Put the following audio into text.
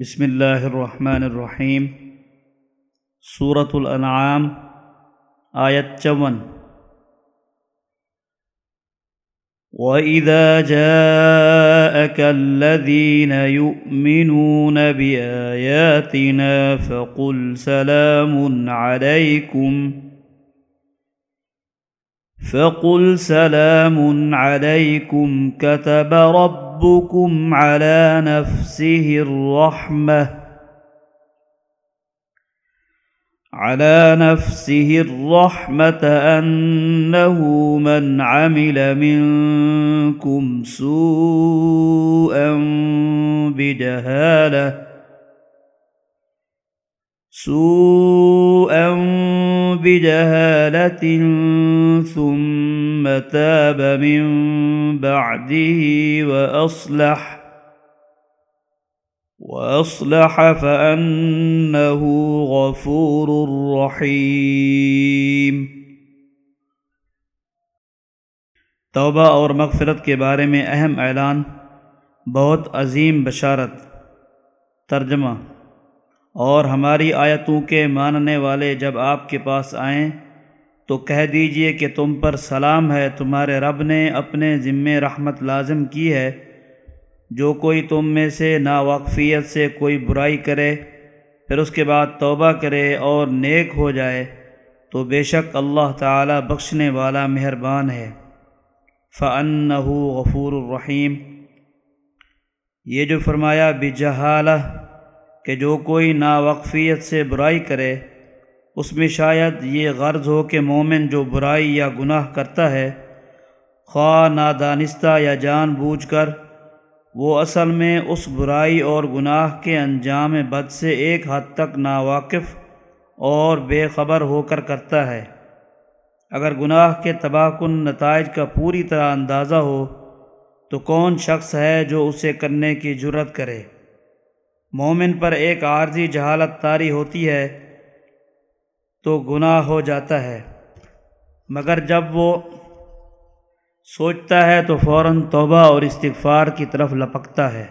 بسم اللہ الرحمن الرحیم صورت الانعام آیت چون وَإِذَا جَاءَكَ الَّذِينَ يُؤْمِنُونَ بِآيَاتِنَا فَقُلْ سَلَامٌ عَلَيْكُمْ فقل سلام عليكم كتب ربكم على نفسه الرحمة على نفسه الرحمة أنه من عمل منكم سوءا بجهالة سوءا بجهالة ثم تاب من بعده وأصلح وأصلح فأنه غفور رحيم۔ توبہ اور مغفرت کے بارے میں اہم اعلان، بہت عظیم بشارت، ترجمہ۔ اور ہماری آیتوں کے ماننے والے جب آپ کے پاس آئیں تو کہہ دیجیے کہ تم پر سلام ہے، تمہارے رب نے اپنے ذمے رحمت لازم کی ہے۔ جو کوئی تم میں سے ناواقفیت سے کوئی برائی کرے، پھر اس کے بعد توبہ کرے اور نیک ہو جائے، تو بے شک اللہ تعالی بخشنے والا مہربان ہے۔ فن غفور الرحیم یہ جو فرمایا، بجہالہ کہ جو کوئی ناوقفیت سے برائی کرے، اس میں شاید یہ غرض ہو کہ مومن جو برائی یا گناہ کرتا ہے، خواہ نادانستہ یا جان بوجھ کر، وہ اصل میں اس برائی اور گناہ کے انجام بد سے ایک حد تک ناواقف اور بے خبر ہو کر کرتا ہے۔ اگر گناہ کے تباہ کن نتائج کا پوری طرح اندازہ ہو، تو کون شخص ہے جو اسے کرنے کی جرت کرے؟ مومن پر ایک عارضی جہالت طاری ہوتی ہے تو گناہ ہو جاتا ہے۔ مگر جب وہ سوچتا ہے تو فوراً توبہ اور استغفار کی طرف لپکتا ہے۔